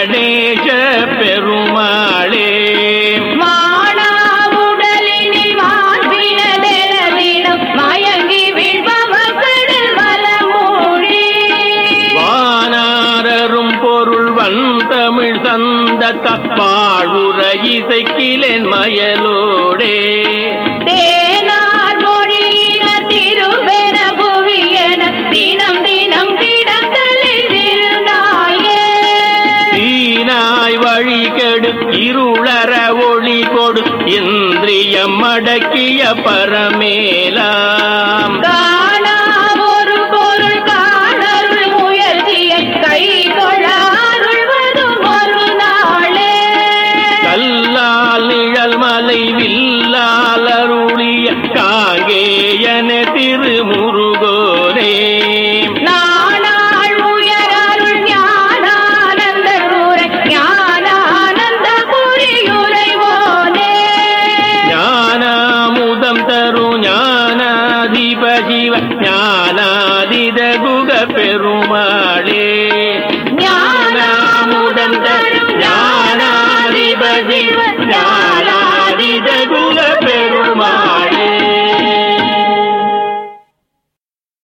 கணேச பெருமாளே. தப்பாழுற இசைக்கிலேன் மயலோடே. வழி கெடும் இருளற ஒளி கொடு இந்திரியம் அடக்கிய பரமேலாம். மலை வில்லாலருளிய காங்கேயன திருமுரு പകരു ജ്ഞാനാധിപജീവ ജ്ഞാനാതിത ഗുഗ പെരുമാളേ. ജ്ഞാനാമുദന്ത ജ്ഞാനാധിപജീവ ജ്ഞാന